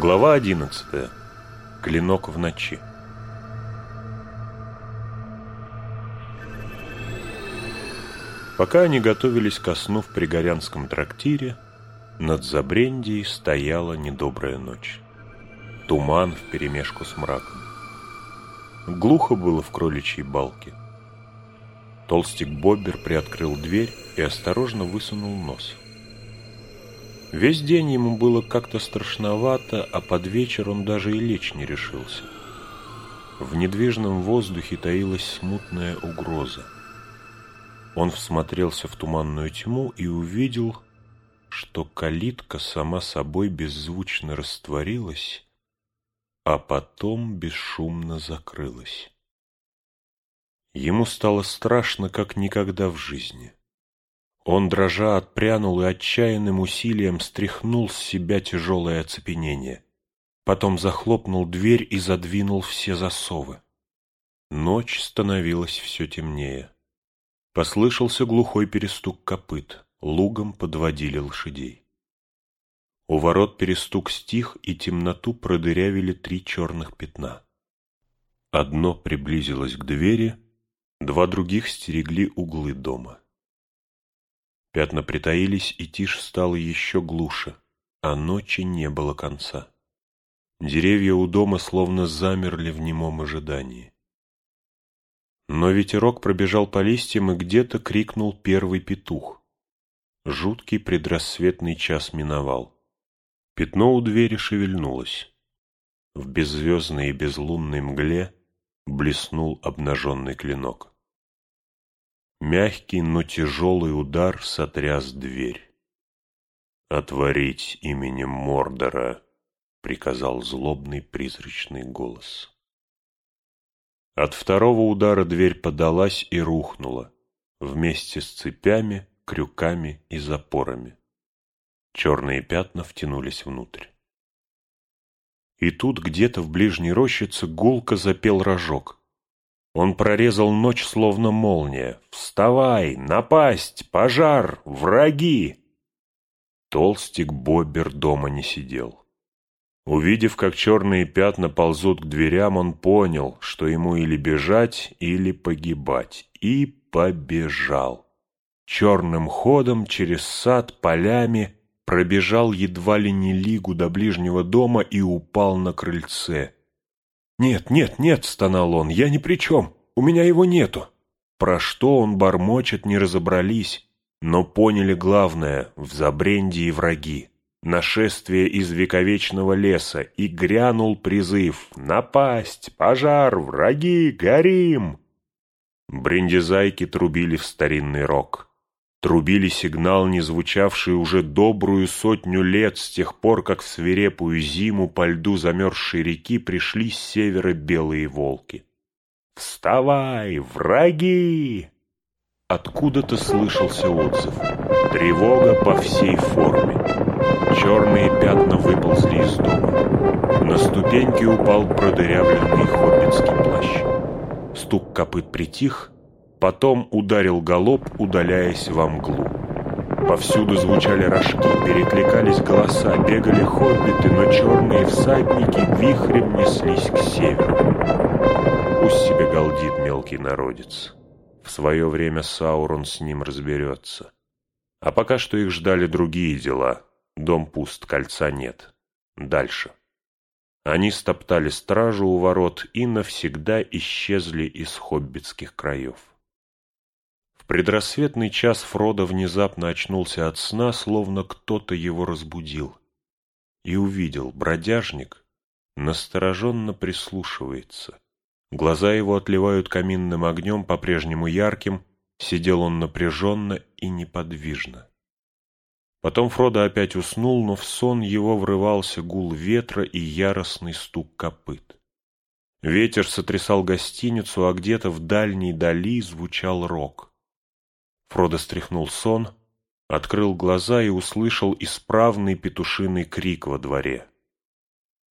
Глава одиннадцатая. Клинок в ночи. Пока они готовились ко сну в Пригорянском трактире, над Забрендией стояла недобрая ночь. Туман вперемешку с мраком. Глухо было в кроличьей балке. Толстик Боббер приоткрыл дверь и осторожно высунул нос. Весь день ему было как-то страшновато, а под вечер он даже и лечь не решился. В недвижном воздухе таилась смутная угроза. Он всмотрелся в туманную тьму и увидел, что калитка сама собой беззвучно растворилась, а потом бесшумно закрылась. Ему стало страшно, как никогда в жизни. Он, дрожа, отпрянул и отчаянным усилием стряхнул с себя тяжелое оцепенение. Потом захлопнул дверь и задвинул все засовы. Ночь становилась все темнее. Послышался глухой перестук копыт, лугом подводили лошадей. У ворот перестук стих, и темноту продырявили три черных пятна. Одно приблизилось к двери, два других стерегли углы дома. Пятна притаились, и тишь стала еще глуше, а ночи не было конца. Деревья у дома словно замерли в немом ожидании. Но ветерок пробежал по листьям, и где-то крикнул первый петух. Жуткий предрассветный час миновал. Пятно у двери шевельнулось. В беззвездной и безлунной мгле блеснул обнаженный клинок. Мягкий, но тяжелый удар сотряс дверь. «Отворить именем Мордора!» — приказал злобный призрачный голос. От второго удара дверь подалась и рухнула, вместе с цепями, крюками и запорами. Черные пятна втянулись внутрь. И тут где-то в ближней рощице гулко запел рожок — он прорезал ночь, словно молния. «Вставай! Напасть! Пожар! Враги!» Толстик Боббер дома не сидел. Увидев, как черные пятна ползут к дверям, он понял, что ему или бежать, или погибать, и побежал. Черным ходом через сад, полями, пробежал едва ли не лигу до ближнего дома и упал на крыльце. «Нет, нет, нет!» — стонал он. «Я ни при чем! У меня его нету!» Про что он бормочет, не разобрались, но поняли главное — в забренде враги. Нашествие из вековечного леса, и грянул призыв «Напасть! Пожар! Враги! Горим!» Брендизайки трубили в старинный рог трубили сигнал, не звучавший уже добрую сотню лет с тех пор, как в свирепую зиму по льду замерзшей реки пришли с севера белые волки. «Вставай, враги!» Откуда-то слышался отзыв. Тревога по всей форме. Черные пятна выползли из дома. На ступеньки упал продырявленный хоббитский плащ. Стук копыт притих, Потом ударил галоп, удаляясь во мглу. Повсюду звучали рожки, перекликались голоса, бегали хоббиты, но черные всадники вихрем неслись к северу. Пусть себе галдит мелкий народец. В свое время Саурон с ним разберется. А пока что их ждали другие дела. Дом пуст, кольца нет. Дальше. Они стоптали стражу у ворот и навсегда исчезли из хоббитских краев предрассветный час Фродо внезапно очнулся от сна, словно кто-то его разбудил. И увидел, бродяжник настороженно прислушивается. Глаза его отливают каминным огнем, по-прежнему ярким, сидел он напряженно и неподвижно. Потом Фродо опять уснул, но в сон его врывался гул ветра и яростный стук копыт. Ветер сотрясал гостиницу, а где-то в дальней дали звучал рок. Фродо стряхнул сон, открыл глаза и услышал исправный петушиный крик во дворе.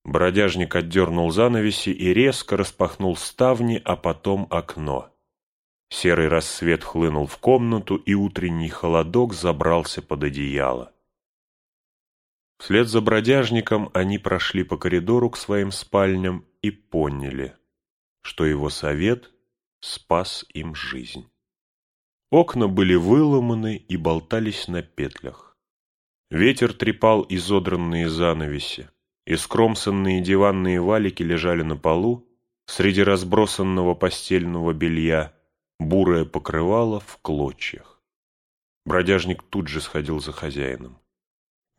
Бродяжник отдернул занавеси и резко распахнул ставни, а потом окно. Серый рассвет хлынул в комнату, и утренний холодок забрался под одеяло. Вслед за бродяжником они прошли по коридору к своим спальням и поняли, что его совет спас им жизнь. Окна были выломаны и болтались на петлях. Ветер трепал изодранные занавеси, и скромсанные диванные валики лежали на полу, среди разбросанного постельного белья, бурое покрывало в клочьях. Бродяжник тут же сходил за хозяином.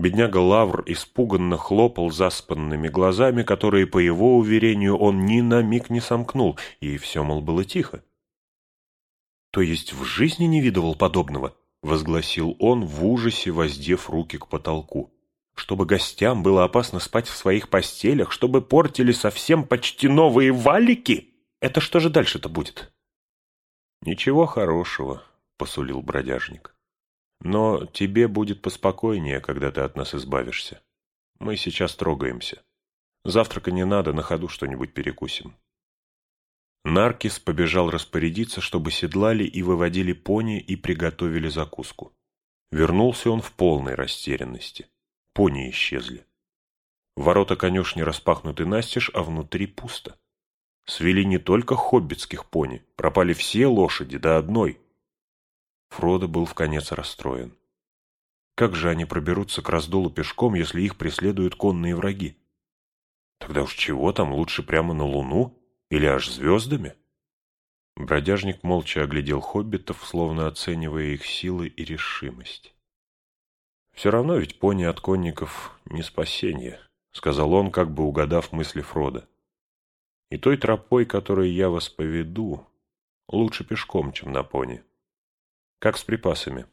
Бедняга Лавр испуганно хлопал заспанными глазами, которые, по его уверению, он ни на миг не сомкнул, и все, мол, было тихо. «То есть в жизни не видывал подобного?» — возгласил он в ужасе, воздев руки к потолку. «Чтобы гостям было опасно спать в своих постелях, чтобы портили совсем почти новые валики? Это что же дальше-то будет?» «Ничего хорошего», — посулил бродяжник. Но тебе будет поспокойнее, когда ты от нас избавишься. Мы сейчас трогаемся. Завтрака не надо, на ходу что-нибудь перекусим. Наркис побежал распорядиться, чтобы седлали и выводили пони и приготовили закуску. Вернулся он в полной растерянности. Пони исчезли. Ворота конюшни распахнуты настежь, а внутри пусто. Свели не только хоббитских пони, пропали все лошади до одной — Фродо был в конец расстроен. Как же они проберутся к раздолу пешком, если их преследуют конные враги? Тогда уж чего там, лучше прямо на луну или аж звездами? Бродяжник молча оглядел хоббитов, словно оценивая их силы и решимость. «Все равно ведь пони от конников не спасение», — сказал он, как бы угадав мысли Фрода. «И той тропой, которой я вас поведу, лучше пешком, чем на пони. Как с припасами.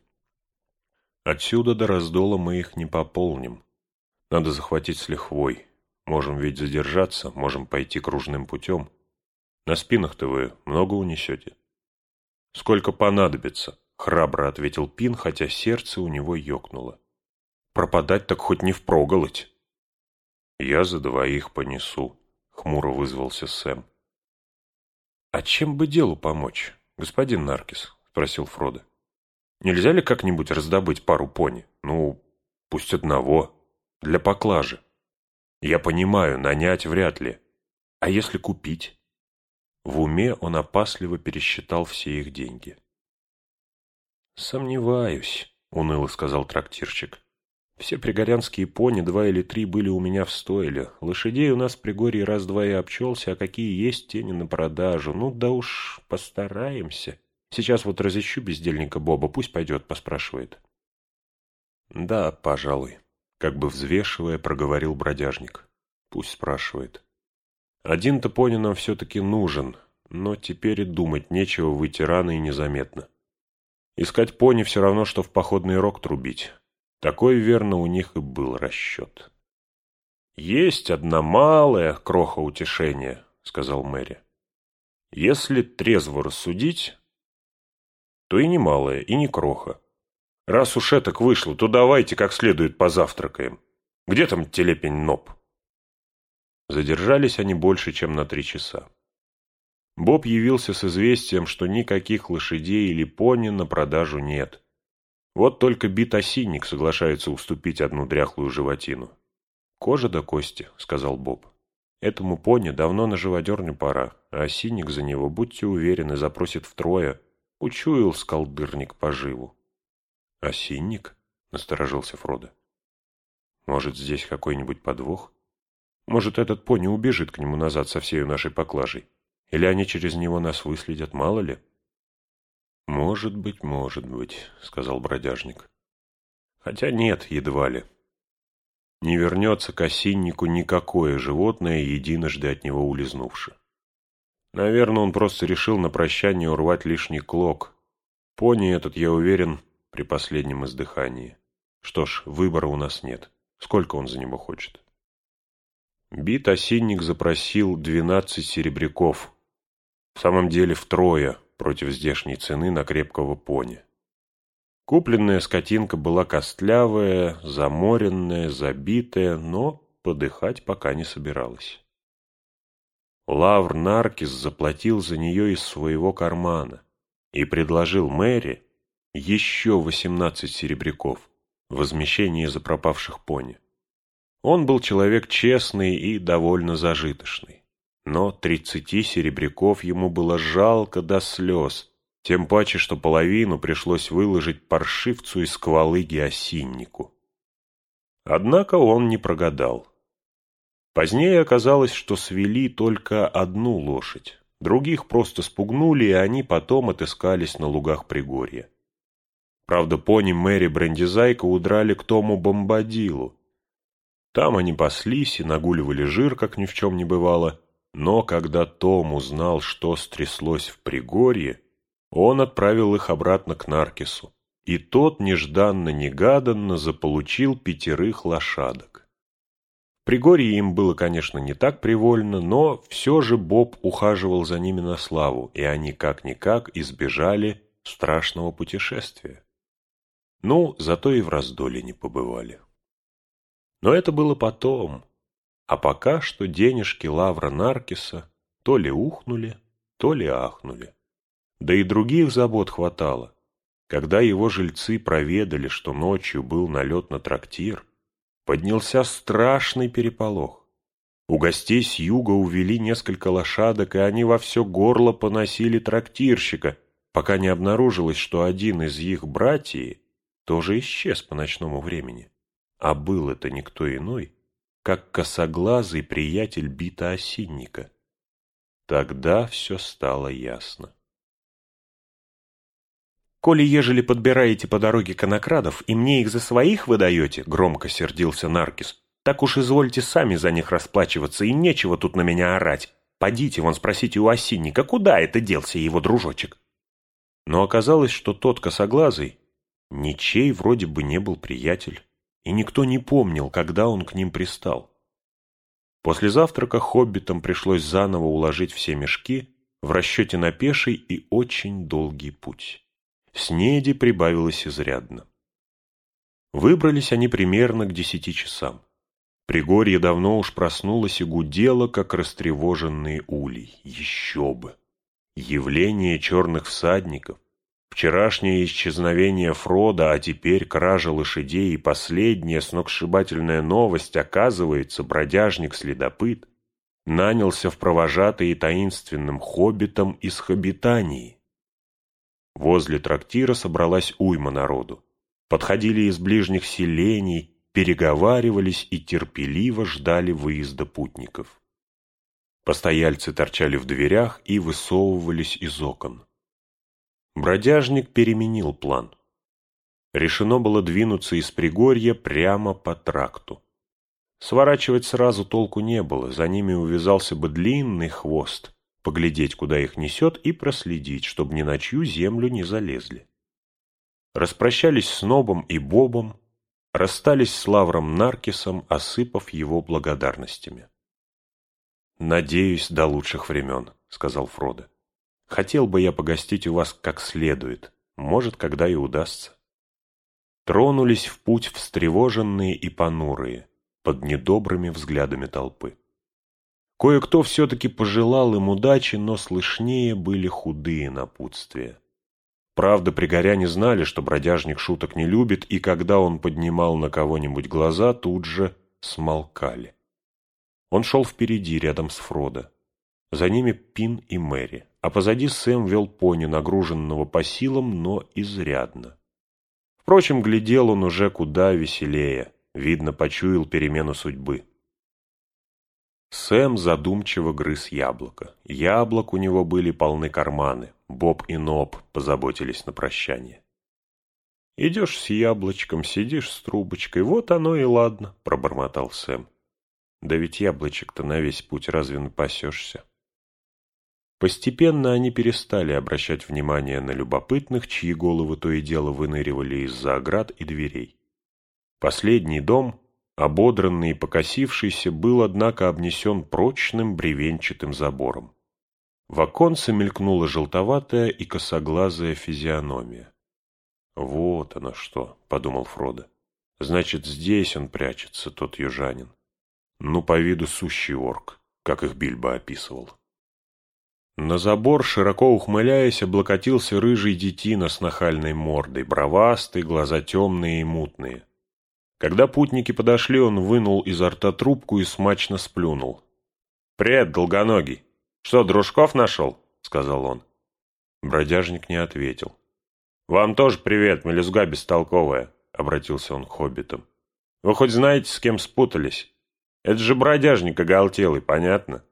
Отсюда до раздола мы их не пополним. Надо захватить с лихвой. Можем ведь задержаться, можем пойти кружным путем. На спинах-то вы много унесете. Сколько понадобится, храбро ответил Пин, хотя сердце у него ёкнуло. Пропадать так хоть не впроголодь. Я за двоих понесу, хмуро вызвался Сэм. А чем бы делу помочь, господин Наркис? спросил Фродо. Нельзя ли как-нибудь раздобыть пару пони? Ну, пусть одного. Для поклажи. Я понимаю, нанять вряд ли. А если купить? В уме он опасливо пересчитал все их деньги. «Сомневаюсь», — уныло сказал трактирщик. «Все пригорянские пони, два или три, были у меня в стойле. Лошадей у нас в Пригорье раз-два и обчелся, а какие есть тени на продажу. Ну да уж постараемся». Сейчас вот разыщу бездельника Боба, пусть пойдет, поспрашивает. Да, пожалуй, как бы взвешивая, проговорил бродяжник. Пусть спрашивает. Один-то пони нам все-таки нужен, но теперь и думать нечего выйти и незаметно. Искать пони все равно, что в походный рог трубить. Такой, верно, у них и был расчет. «Есть одна малая кроха утешения», — сказал Мэри. «Если трезво рассудить, то и немалая, и не кроха. Раз уж так вышло, то давайте как следует позавтракаем. Где там телепень Ноб? Задержались они больше, чем на три часа. Боб явился с известием, что никаких лошадей или пони на продажу нет. Вот только бит-осинник соглашается уступить одну дряхлую животину. «Кожа до кости», — сказал Боб. «Этому пони давно на живодерню пора, а осинник за него, будьте уверены, запросит втрое, Учуял скалдырник поживу. — Осинник? — насторожился Фродо. — Может, здесь какой-нибудь подвох? Может, этот пони убежит к нему назад со всей нашей поклажей? Или они через него нас выследят, мало ли? — Может быть, может быть, — сказал бродяжник. — Хотя нет, едва ли. Не вернется к осиннику никакое животное, единожды от него улизнувши. Наверное, он просто решил на прощание урвать лишний клок. Пони этот, я уверен, при последнем издыхании. Что ж, выбора у нас нет. Сколько он за него хочет? Бит осинник запросил двенадцать серебряков. В самом деле втрое против здешней цены на крепкого пони. Купленная скотинка была костлявая, заморенная, забитая, но подыхать пока не собиралась. Лавр Наркис заплатил за нее из своего кармана и предложил Мэри еще восемнадцать серебряков, возмещение за пропавших пони. Он был человек честный и довольно зажиточный. Но тридцати серебряков ему было жалко до слез, тем паче, что половину пришлось выложить паршивцу из сквалыги осиннику. Однако он не прогадал. Позднее оказалось, что свели только одну лошадь. Других просто спугнули, и они потом отыскались на лугах Пригорья. Правда, пони Мэри Брендизайка удрали к Тому Бомбадилу. Там они паслись и нагуливали жир, как ни в чем не бывало, но когда Том узнал, что стряслось в Пригорье, он отправил их обратно к Наркису, и тот нежданно-негаданно заполучил пятерых лошадок. Пригорье им было, конечно, не так привольно, но все же Боб ухаживал за ними на славу, и они как-никак избежали страшного путешествия. Ну, зато и в раздоле не побывали. Но это было потом, а пока что денежки Лавра Наркиса то ли ухнули, то ли ахнули. Да и других забот хватало. Когда его жильцы проведали, что ночью был налет на трактир, поднялся страшный переполох. У гостей с юга увели несколько лошадок, и они во все горло поносили трактирщика, пока не обнаружилось, что один из их братьев тоже исчез по ночному времени. А был это никто иной, как косоглазый приятель бита осинника. Тогда все стало ясно. «Коли ежели подбираете по дороге конокрадов, и мне их за своих выдаете», — громко сердился Наркис, «так уж извольте сами за них расплачиваться, и нечего тут на меня орать. Подите вон спросите у осинника, куда это делся его дружочек?» Но оказалось, что тот косоглазый ничей вроде бы не был приятель, и никто не помнил, когда он к ним пристал. После завтрака хоббитам пришлось заново уложить все мешки в расчете на пеший и очень долгий путь. Снеди прибавилось изрядно. Выбрались они примерно к десяти часам. Пригорье давно уж проснулось и гудело, как растревоженные улей. Еще бы! Явление черных всадников, Вчерашнее исчезновение Фрода, а теперь кража лошадей и последняя сногсшибательная новость, оказывается, бродяжник-следопыт нанялся в провожатые таинственным хоббитом из Хоббитании. Возле трактира собралась уйма народу. Подходили из ближних селений, переговаривались и терпеливо ждали выезда путников. Постояльцы торчали в дверях и высовывались из окон. Бродяжник переменил план. Решено было двинуться из Пригорья прямо по тракту. Сворачивать сразу толку не было, за ними увязался бы длинный хвост, поглядеть, куда их несет, и проследить, чтобы ни на чью землю не залезли. Распрощались с Нобом и Бобом, расстались с Лавром Наркисом, осыпав его благодарностями. «Надеюсь, до лучших времен», — сказал Фродо. Хотел бы я погостить у вас как следует, может, когда и удастся. Тронулись в путь встревоженные и понурые, под недобрыми взглядами толпы. Кое-кто все-таки пожелал им удачи, но слышнее были худые напутствия. Правда, пригоряне знали, что бродяжник шуток не любит, и когда он поднимал на кого-нибудь глаза, тут же смолкали. Он шел впереди, рядом с Фродо. За ними Пин и Мэри а позади Сэм вел пони, нагруженного по силам, но изрядно. Впрочем, глядел он уже куда веселее, видно, почуял перемену судьбы. Сэм задумчиво грыз яблоко. Яблок у него были полны карманы. Боб и Ноб позаботились на прощание. «Идешь с яблочком, сидишь с трубочкой, вот оно и ладно», — пробормотал Сэм. «Да ведь яблочек-то на весь путь разве напасешься?» Постепенно они перестали обращать внимание на любопытных, чьи головы то и дело выныривали из-за оград и дверей. Последний дом, ободранный и покосившийся, был, однако, обнесен прочным бревенчатым забором. В оконце мелькнула желтоватая и косоглазая физиономия. «Вот оно что», — подумал Фродо. «Значит, здесь он прячется, тот южанин. Ну, по виду сущий орк, как их Бильбо описывал». На забор, широко ухмыляясь, облокотился рыжий детина с нахальной мордой, бровастый, глаза темные и мутные. Когда путники подошли, он вынул изо рта трубку и смачно сплюнул. «Привет, долгоногий! Что, дружков нашел?» — сказал он. Бродяжник не ответил. «Вам тоже привет, мелюзга бестолковая», — обратился он к хоббитам. «Вы хоть знаете, с кем спутались? Это же бродяжник оголтелый, понятно?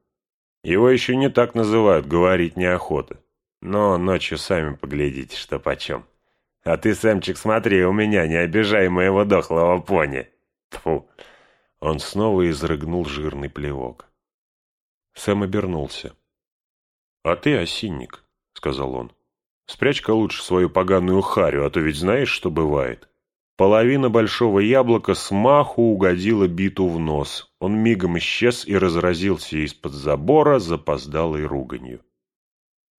Его еще не так называют, говорить неохота. Но ночью сами поглядите, что почем. А ты, Сэмчик, смотри у меня, не обижай моего дохлого пони. Тфу. Он снова изрыгнул жирный плевок. Сэм обернулся. «А ты осинник», — сказал он. «Спрячь-ка лучше свою поганую харю, а то ведь знаешь, что бывает». Половина большого яблока с маху угодила биту в нос. Он мигом исчез и разразился из-под забора запоздалой руганью.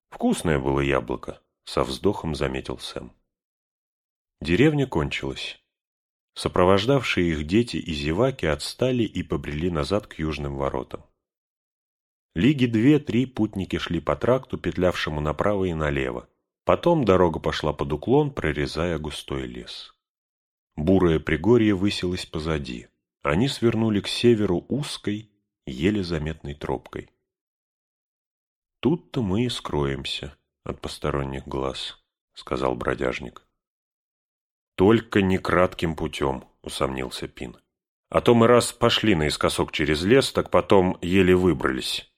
«Вкусное было яблоко», — со вздохом заметил Сэм. Деревня кончилась. Сопровождавшие их дети и зеваки отстали и побрели назад к южным воротам. Лиги две-три путники шли по тракту, петлявшему направо и налево. Потом дорога пошла под уклон, прорезая густой лес. Бурое пригорье высилось позади. Они свернули к северу узкой, еле заметной тропкой. «Тут-то мы и скроемся от посторонних глаз», — сказал бродяжник. «Только не кратким путем», — усомнился Пин. «А то мы раз пошли наискосок через лес, так потом еле выбрались».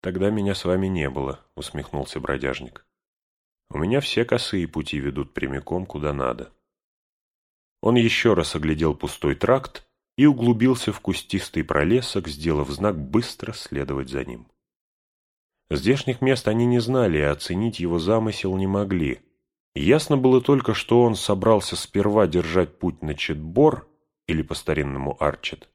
«Тогда меня с вами не было», — усмехнулся бродяжник. «У меня все косые пути ведут прямиком куда надо». Он еще раз оглядел пустой тракт и углубился в кустистый пролесок, сделав знак быстро следовать за ним. Здешних мест они не знали и оценить его замысел не могли. Ясно было только, что он собрался сперва держать путь на Четбор, или по-старинному Арчет,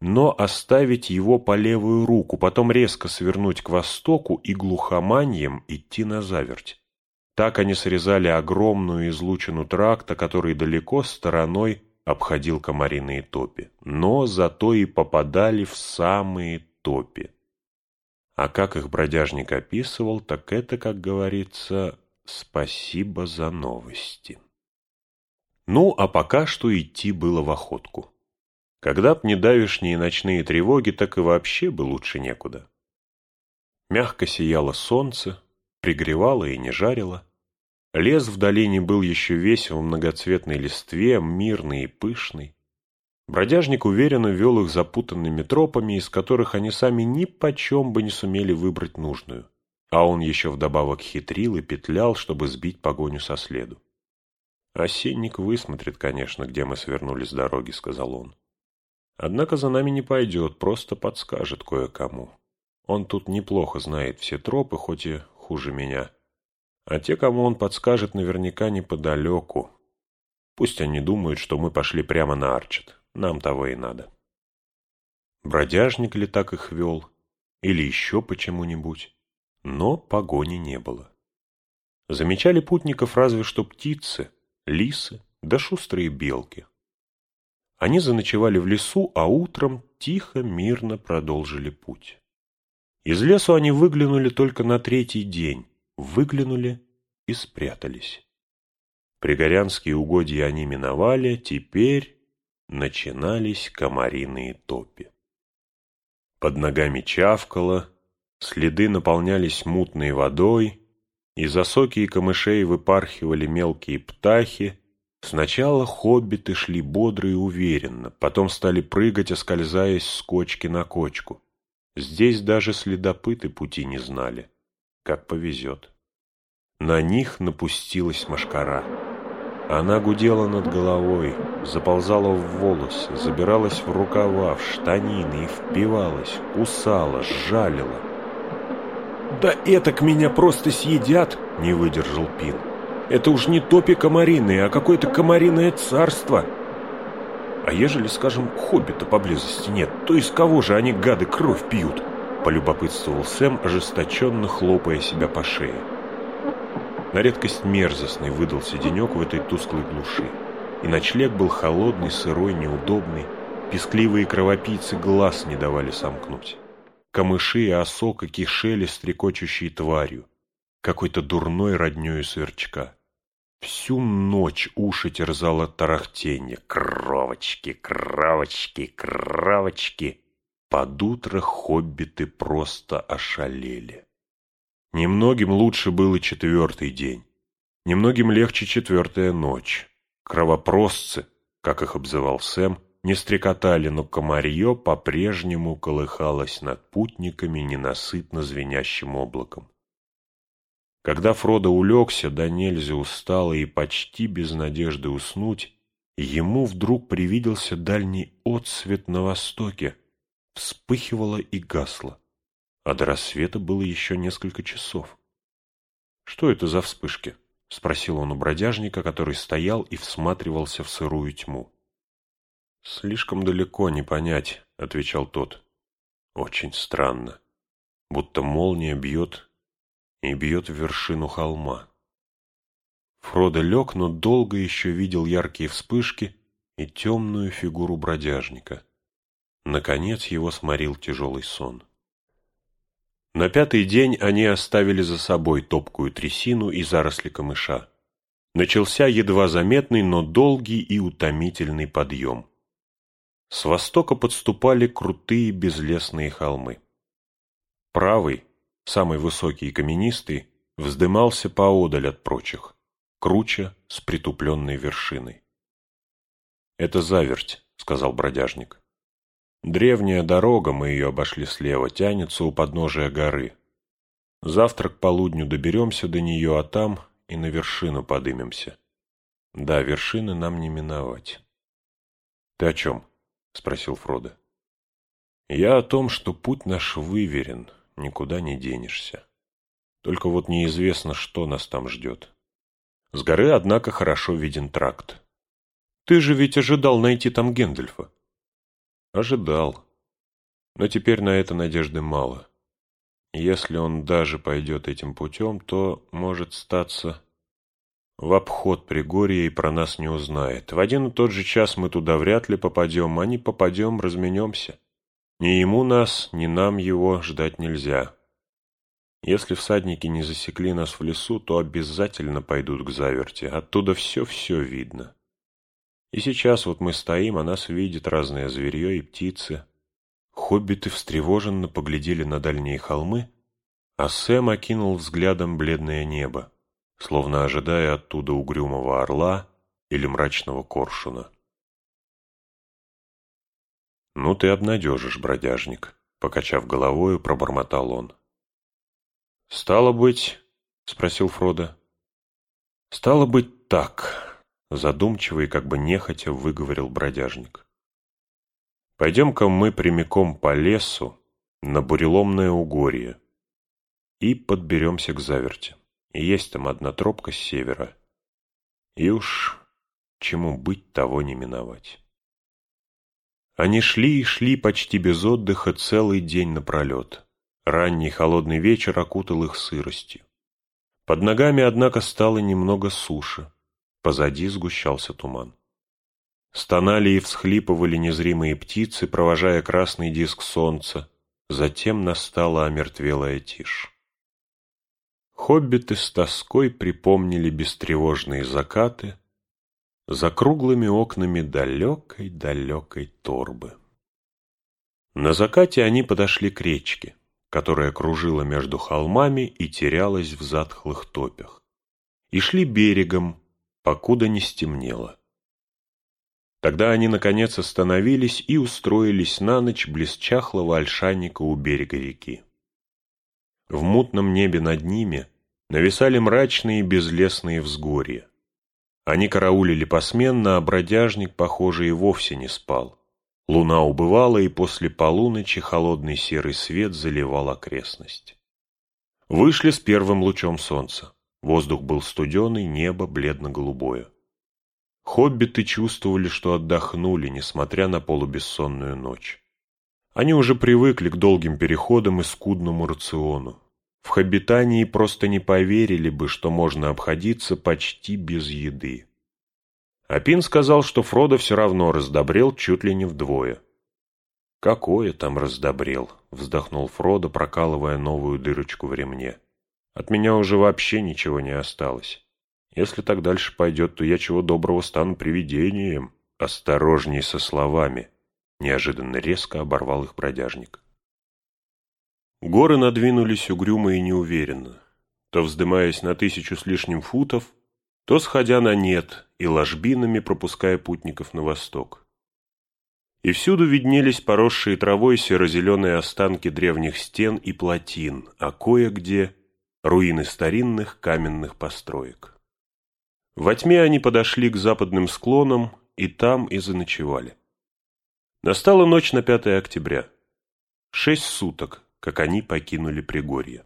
но оставить его по левую руку, потом резко свернуть к востоку и глухоманьем идти на заверть. Так они срезали огромную излучину тракта, который далеко стороной обходил комариные топи, но зато и попадали в самые топи. А как их бродяжник описывал, так это, как говорится, спасибо за новости. Ну, а пока что идти было в охотку. Когда б не давишние ночные тревоги, так и вообще бы лучше некуда. Мягко сияло солнце, пригревало и не жарило. Лес в долине был еще весел в многоцветной листве, мирный и пышный. Бродяжник уверенно вел их запутанными тропами, из которых они сами ни почем бы не сумели выбрать нужную. А он еще вдобавок хитрил и петлял, чтобы сбить погоню со следу. «Осенник высмотрит, конечно, где мы свернули с дороги», — сказал он. Однако за нами не пойдет, просто подскажет кое-кому. Он тут неплохо знает все тропы, хоть и хуже меня. А те, кому он подскажет, наверняка неподалеку. Пусть они думают, что мы пошли прямо на Арчет. Нам того и надо. Бродяжник ли так их вел? Или еще почему-нибудь? Но погони не было. Замечали путников разве что птицы, лисы да шустрые белки. Они заночевали в лесу, а утром тихо, мирно продолжили путь. Из лесу они выглянули только на третий день, выглянули и спрятались. Пригорянские угодья они миновали, теперь начинались комариные топи. Под ногами чавкало, следы наполнялись мутной водой, из осоки и камышей выпархивали мелкие птахи, Сначала хоббиты шли бодро и уверенно, потом стали прыгать, оскользаясь с кочки на кочку. Здесь даже следопыты пути не знали. Как повезет. На них напустилась машкара. Она гудела над головой, заползала в волосы, забиралась в рукава, в штанины и впивалась, кусала, жалила. «Да этак меня просто съедят!» — не выдержал Пин. Это уж не топи комариные, а какое-то комариное царство. А ежели, скажем, хоббита поблизости нет, то из кого же они, гады, кровь пьют? Полюбопытствовал Сэм, ожесточенно хлопая себя по шее. На редкость мерзостный выдался денек в этой тусклой глуши. И ночлег был холодный, сырой, неудобный. Пескливые кровопийцы глаз не давали сомкнуть. Камыши и осока кишели стрекочущей тварью, какой-то дурной роднёю сверчка. Всю ночь уши терзало тарахтенье. Кровочки, кровочки, кровочки. Под утро хоббиты просто ошалели. Немногим лучше был и четвертый день. Немногим легче четвертая ночь. Кровопросцы, как их обзывал Сэм, не стрекотали, но комарье по-прежнему колыхалось над путниками ненасытно звенящим облаком. Когда Фродо улегся, да нельзя устало и почти без надежды уснуть, ему вдруг привиделся дальний отсвет на востоке, вспыхивало и гасло, а до рассвета было еще несколько часов. «Что это за вспышки?» — спросил он у бродяжника, который стоял и всматривался в сырую тьму. «Слишком далеко не понять», — отвечал тот. «Очень странно. Будто молния бьет и бьет в вершину холма». Фродо лег, но долго еще видел яркие вспышки и темную фигуру бродяжника. Наконец его сморил тяжелый сон. На пятый день они оставили за собой топкую трясину и заросли камыша. Начался едва заметный, но долгий и утомительный подъем. С востока подступали крутые безлесные холмы. Правый, самый высокий и каменистый, вздымался поодаль от прочих, круче с притупленной вершиной. «Это заверть», — сказал бродяжник. «Древняя дорога, мы ее обошли слева, тянется у подножия горы. Завтра к полудню доберемся до нее, а там и на вершину подымемся. Да, вершины нам не миновать». «Ты о чем?» — спросил Фродо. «Я о том, что путь наш выверен, никуда не денешься. Только вот неизвестно, что нас там ждет. С горы, однако, хорошо виден тракт. Ты же ведь ожидал найти там Гендельфа?» «Ожидал. Но теперь на это надежды мало. Если он даже пойдет этим путем, то может статься в обход Пригорья и про нас не узнает. В один и тот же час мы туда вряд ли попадем, а не попадем, разменемся. Ни ему нас, ни нам его ждать нельзя. Если всадники не засекли нас в лесу, то обязательно пойдут к заверте. Оттуда все-все видно. И сейчас вот мы стоим, а нас видят разные зверье и птицы. Хоббиты встревоженно поглядели на дальние холмы, а Сэм окинул взглядом бледное небо словно ожидая оттуда угрюмого орла или мрачного коршуна. «Ну ты обнадежишь, бродяжник», — покачав головою, пробормотал он. «Стало быть...» — спросил Фродо. «Стало быть так», — задумчиво и как бы нехотя выговорил бродяжник. «Пойдем-ка мы прямиком по лесу на буреломное угорье и подберемся к заверте. Есть там одна тропка с севера. И уж чему быть, того не миновать. Они шли и шли почти без отдыха целый день напролет. Ранний холодный вечер окутал их сыростью. Под ногами, однако, стало немного суши. Позади сгущался туман. Стонали и всхлипывали незримые птицы, провожая красный диск солнца. Затем настала омертвелая тишь. Хоббиты с тоской припомнили бестревожные закаты за круглыми окнами далекой-далекой торбы. На закате они подошли к речке, которая кружила между холмами и терялась в затхлых топях, и шли берегом, покуда не стемнело. Тогда они, наконец, остановились и устроились на ночь близ чахлого ольшанника у берега реки. В мутном небе над ними нависали мрачные безлесные взгорья. Они караулили посменно, а бродяжник, похоже, и вовсе не спал. Луна убывала, и после полуночи холодный серый свет заливал окрестность. Вышли с первым лучом солнца. Воздух был студеный, небо бледно-голубое. Хоббиты чувствовали, что отдохнули, несмотря на полубессонную ночь. Они уже привыкли к долгим переходам и скудному рациону. В Хоббитании просто не поверили бы, что можно обходиться почти без еды. Апин сказал, что Фродо все равно раздобрел чуть ли не вдвое. «Какое там раздобрел?» — вздохнул Фродо, прокалывая новую дырочку в ремне. «От меня уже вообще ничего не осталось. Если так дальше пойдет, то я чего доброго стану привидением. Осторожней со словами. Неожиданно резко оборвал их бродяжник. Горы надвинулись угрюмо и неуверенно, то вздымаясь на тысячу с лишним футов, то сходя на нет и ложбинами пропуская путников на восток. И всюду виднелись поросшие травой серо-зеленые останки древних стен и плотин, а кое-где руины старинных каменных построек. Во тьме они подошли к западным склонам и там и заночевали. Настала ночь на 5 октября. Шесть суток, как они покинули Пригорье.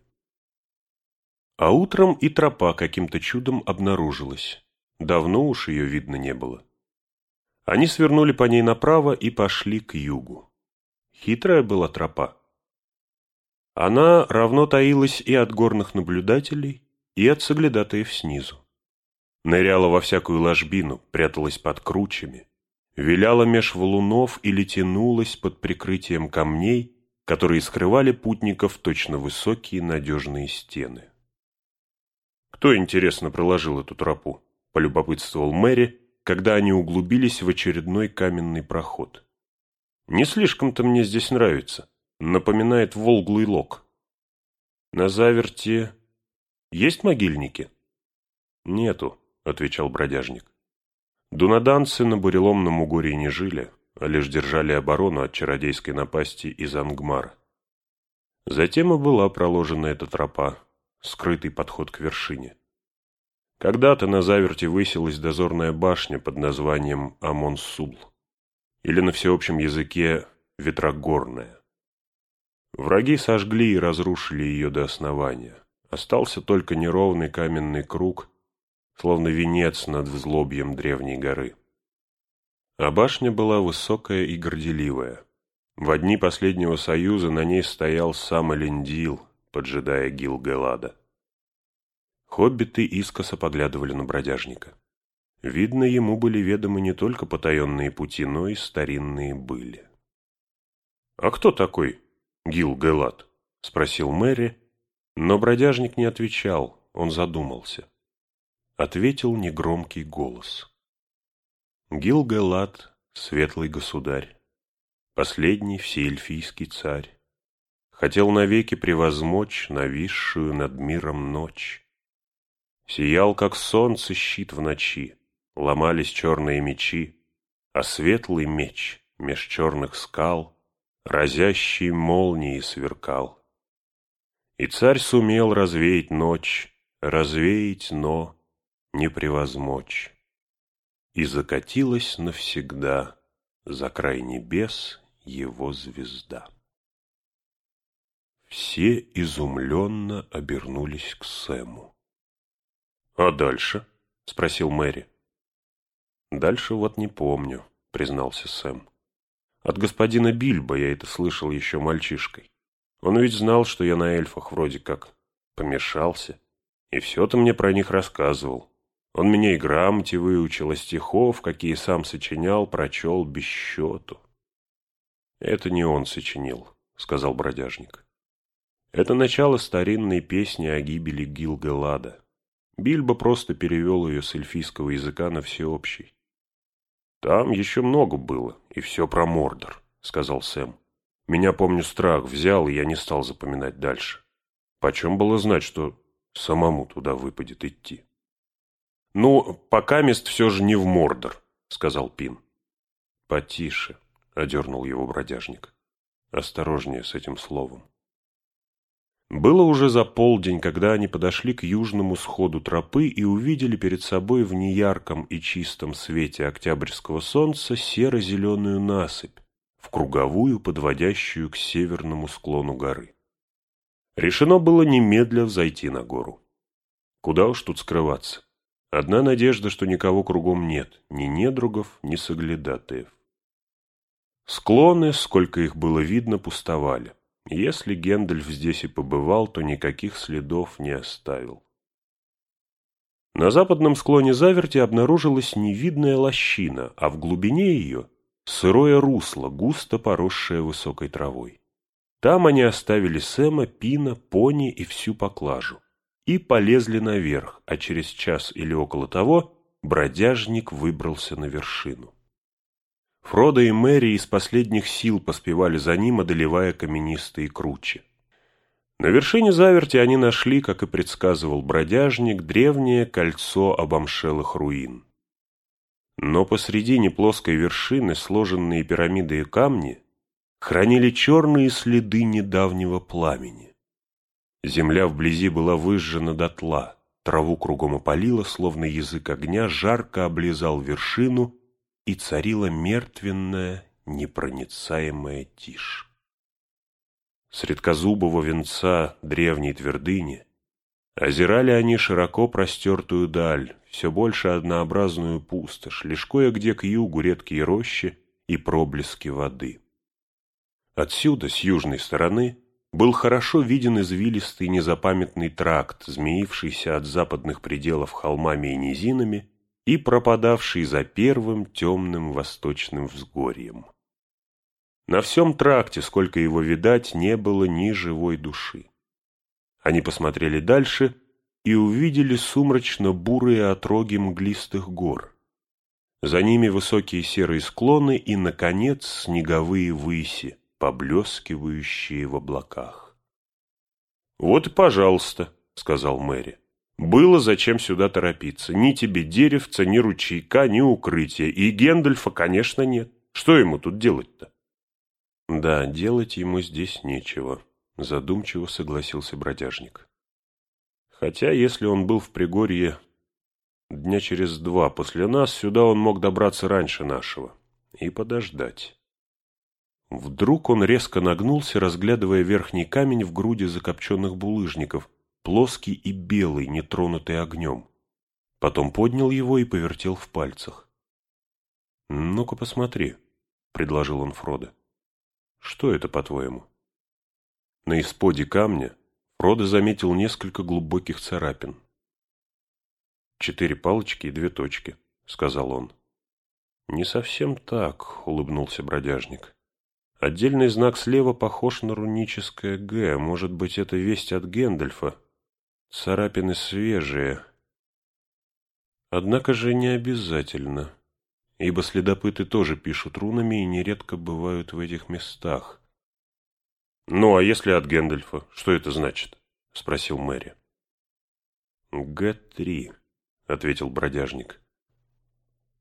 А утром и тропа каким-то чудом обнаружилась. Давно уж ее видно не было. Они свернули по ней направо и пошли к югу. Хитрая была тропа. Она равно таилась и от горных наблюдателей, и от соглядатаев снизу. Ныряла во всякую ложбину, пряталась под кручами, виляла меж валунов или тянулась под прикрытием камней, которые скрывали путников точно высокие надежные стены. «Кто, интересно, проложил эту тропу?» – полюбопытствовал Мэри, когда они углубились в очередной каменный проход. «Не слишком-то мне здесь нравится. Напоминает волглый лог. На заверте есть могильники?» «Нету», — отвечал бродяжник. Дунаданцы на буреломном угоре не жили, лишь держали оборону от чародейской напасти из Ангмара. Затем и была проложена эта тропа, скрытый подход к вершине. Когда-то на заверте высилась дозорная башня под названием Амон-Сул, или на всеобщем языке Ветрогорная. Враги сожгли и разрушили ее до основания. Остался только неровный каменный круг, словно венец над взлобьем древней горы. А башня была высокая и горделивая. В дни последнего союза на ней стоял сам Элендил, поджидая Гилгелада. Хоббиты искоса поглядывали на бродяжника. Видно, ему были ведомы не только потаенные пути, но и старинные были. «А кто такой Гил-Гелад?» — спросил Мэри, но бродяжник не отвечал, он задумался. Ответил негромкий голос. Гил-Гелад — светлый государь, последний всеэльфийский царь, хотел навеки превозмочь нависшую над миром ночь, Сиял, как солнце, щит в ночи, Ломались черные мечи, А светлый меч меж черных скал Разящий молнии сверкал. И царь сумел развеять ночь, Развеять, но не превозмочь. И закатилась навсегда За край небес его звезда. Все изумленно обернулись к Сэму. «А дальше?» — спросил Мэри. «Дальше вот не помню», — признался Сэм. «От господина Бильбо я это слышал еще мальчишкой. Он ведь знал, что я на эльфах вроде как помешался, и все-то мне про них рассказывал. Он меня и грамоте выучил, а стихов, какие сам сочинял, прочел без счету». «Это не он сочинил», — сказал бродяжник. «Это начало старинной песни о гибели Гилгалада. Бильбо просто перевел ее с эльфийского языка на всеобщий. «Там еще много было, и все про Мордор», — сказал Сэм. «Меня, помню, страх взял, и я не стал запоминать дальше. Почем было знать, что самому туда выпадет идти?» «Ну, пока мест все же не в Мордор», — сказал Пин. «Потише», — одернул его бродяжник. «Осторожнее с этим словом». Было уже за полдень, когда они подошли к южному сходу тропы и увидели перед собой в неярком и чистом свете октябрьского солнца серо-зеленую насыпь, в круговую, подводящую к северному склону горы. Решено было немедля взойти на гору. Куда уж тут скрываться? Одна надежда, что никого кругом нет, ни недругов, ни соглядатаев. Склоны, сколько их было видно, пустовали. Если Гендальф здесь и побывал, то никаких следов не оставил. На западном склоне заверти обнаружилась невидная лощина, а в глубине ее — сырое русло, густо поросшее высокой травой. Там они оставили Сэма, Пина, Пони и всю поклажу. И полезли наверх, а через час или около того бродяжник выбрался на вершину. Фродо и Мэри из последних сил поспевали за ним, одолевая каменистые кручи. На вершине заверти они нашли, как и предсказывал бродяжник, древнее кольцо обомшелых руин. Но посредине плоской вершины, сложенные пирамиды и камни, хранили черные следы недавнего пламени. Земля вблизи была выжжена дотла, траву кругом опалило, словно язык огня, жарко облизал вершину, и царила мертвенная, непроницаемая тишь. С венца древней твердыни озирали они широко простертую даль, все больше однообразную пустошь, лишь кое-где к югу редкие рощи и проблески воды. Отсюда, с южной стороны, был хорошо виден извилистый незапамятный тракт, змеившийся от западных пределов холмами и низинами и пропадавший за первым темным восточным взгорьем. На всем тракте, сколько его видать, не было ни живой души. Они посмотрели дальше и увидели сумрачно-бурые отроги мглистых гор. За ними высокие серые склоны и, наконец, снеговые выси, поблескивающие в облаках. «Вот и пожалуйста», — сказал Мэри. «Было зачем сюда торопиться. Ни тебе деревца, ни ручейка, ни укрытия. И Гендальфа, конечно, нет. Что ему тут делать-то?» «Да, делать ему здесь нечего», — задумчиво согласился бродяжник. «Хотя, если он был в Пригорье дня через два после нас, сюда он мог добраться раньше нашего и подождать». Вдруг он резко нагнулся, разглядывая верхний камень в груди закопченных булыжников, плоский и белый, нетронутый огнем. Потом поднял его и повертел в пальцах. «Ну-ка посмотри», — предложил он Фродо. «Что это, по-твоему?» На исподе камня Фродо заметил несколько глубоких царапин. «Четыре палочки и две точки», — сказал он. «Не совсем так», — улыбнулся бродяжник. Отдельный знак слева похож на руническое «Г». Может быть, это весть от Гендальфа. Царапины свежие. Однако же не обязательно, ибо следопыты тоже пишут рунами и нередко бывают в этих местах. «Ну, а если от Гендальфа? Что это значит?» — спросил Мэри. «Г-3», — ответил бродяжник.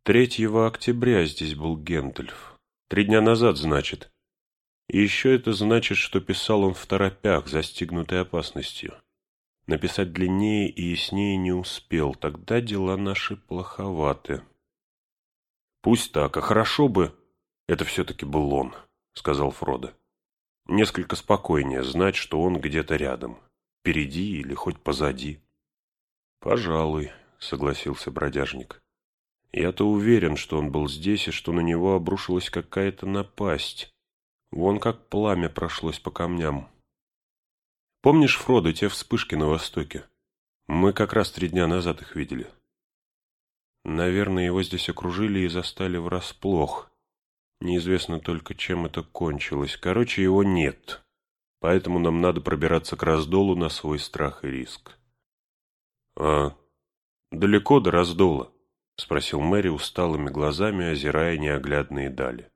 «Третьего октября здесь был Гендальф. Три дня назад, значит. И еще это значит, что писал он в торопях, застигнутой опасностью. Написать длиннее и яснее не успел, тогда дела наши плоховаты. «Пусть так, а хорошо бы...» «Это все-таки был он», — сказал Фродо. «Несколько спокойнее знать, что он где-то рядом, впереди или хоть позади». «Пожалуй», — согласился бродяжник. «Я-то уверен, что он был здесь и что на него обрушилась какая-то напасть». Вон как пламя прошлось по камням. Помнишь, Фродо, те вспышки на востоке? Мы как раз три дня назад их видели. Наверное, его здесь окружили и застали врасплох. Неизвестно только, чем это кончилось. Короче, его нет. Поэтому нам надо пробираться к раздолу на свой страх и риск. — А далеко до раздола? — спросил Мэри усталыми глазами, озирая неоглядные дали.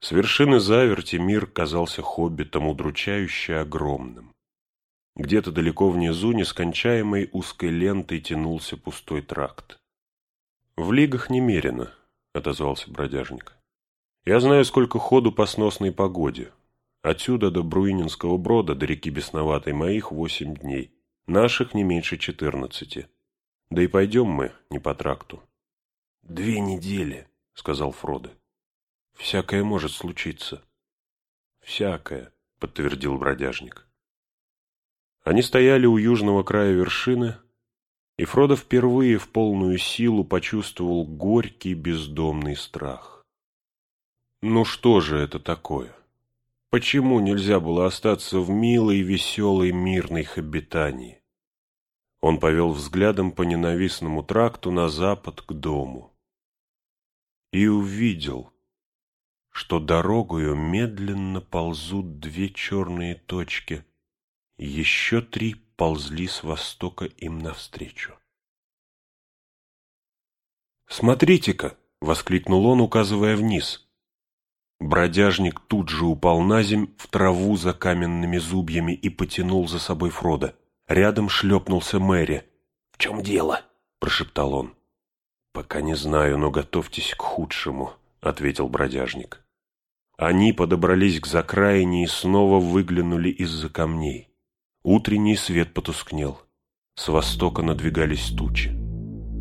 С вершины заверти мир казался хоббитом удручающе огромным. Где-то далеко внизу нескончаемой узкой лентой тянулся пустой тракт. «В лигах немерено», — отозвался бродяжник. «Я знаю, сколько ходу по сносной погоде. Отсюда до Бруининского брода, до реки Бесноватой, моих восемь дней. Наших не меньше четырнадцати. Да и пойдем мы не по тракту». «Две недели», — сказал Фродо. Всякое может случиться. Всякое, подтвердил бродяжник. Они стояли у южного края вершины, и Фродо впервые в полную силу почувствовал горький бездомный страх. Ну что же это такое? Почему нельзя было остаться в милой, веселой, мирной хоббитании? Он повел взглядом по ненавистному тракту на запад к дому. И увидел, что дорогою медленно ползут две черные точки, еще три ползли с востока им навстречу. «Смотрите-ка!» — воскликнул он, указывая вниз. Бродяжник тут же упал на земь в траву за каменными зубьями и потянул за собой Фрода. Рядом шлепнулся Мэри. «В чем дело?» — прошептал он. «Пока не знаю, но готовьтесь к худшему», — ответил бродяжник. Они подобрались к закраине и снова выглянули из-за камней. Утренний свет потускнел. С востока надвигались тучи.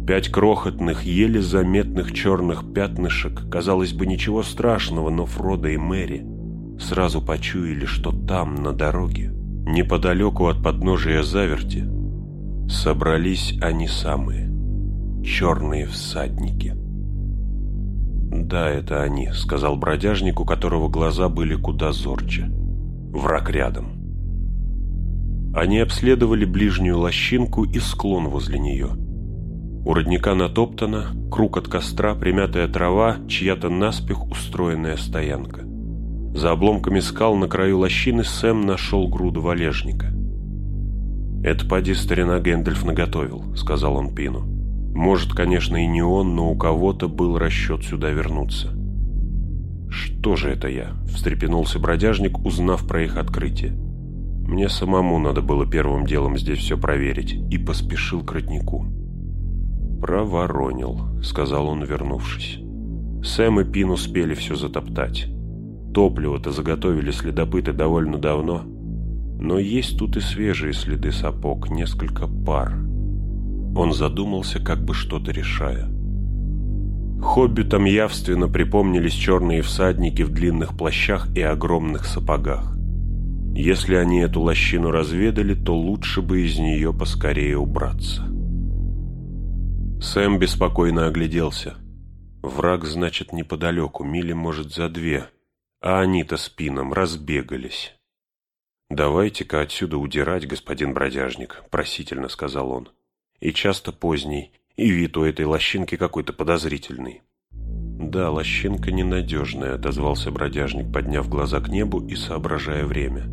Пять крохотных, еле заметных черных пятнышек, казалось бы, ничего страшного, но Фродо и Мэри сразу почуяли, что там, на дороге, неподалеку от подножия заверти, собрались они самые, черные всадники. «Да, это они», — сказал бродяжник, у которого глаза были куда зорче. «Враг рядом». Они обследовали ближнюю лощинку и склон возле нее. У родника натоптана, круг от костра, примятая трава, чья-то наспех устроенная стоянка. За обломками скал на краю лощины Сэм нашел груду валежника. «Это поди старина Гэндальф наготовил», — сказал он Пину. Может, конечно, и не он, но у кого-то был расчет сюда вернуться. «Что же это я?» – встрепенулся бродяжник, узнав про их открытие. Мне самому надо было первым делом здесь все проверить, и поспешил к роднику. «Проворонил», — сказал он, вернувшись. Сэм и Пин успели все затоптать. Топливо-то заготовили следопыты довольно давно, но есть тут и свежие следы сапог, несколько пар. Он задумался, как бы что-то решая. Хоббитам явственно припомнились черные всадники в длинных плащах и огромных сапогах. Если они эту лощину разведали, то лучше бы из нее поскорее убраться. Сэм беспокойно огляделся. Враг, значит, неподалеку, мили, может, за две, а они-то спином разбегались. «Давайте-ка отсюда удирать, господин бродяжник», — просительно сказал он и часто поздний, и вид у этой лощинки какой-то подозрительный. «Да, лощинка ненадежная», — отозвался бродяжник, подняв глаза к небу и соображая время.